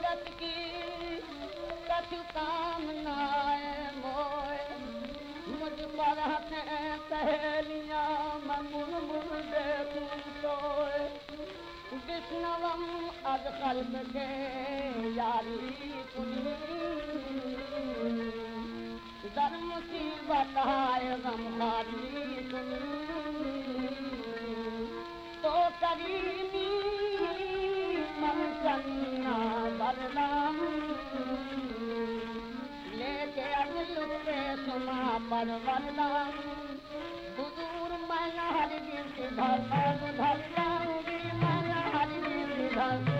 جگت کی کچھ کام نائے موئے۔ مجھ پر ہتھیں پہلیاں میں من من دیکھوں سوئے بشنوم از قلب کے یاری سنی در مصیبت آئے غم خاری سنی تو کریمی من سننا سنا پر دھر دھر گی میں دھر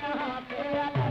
جہاں پہ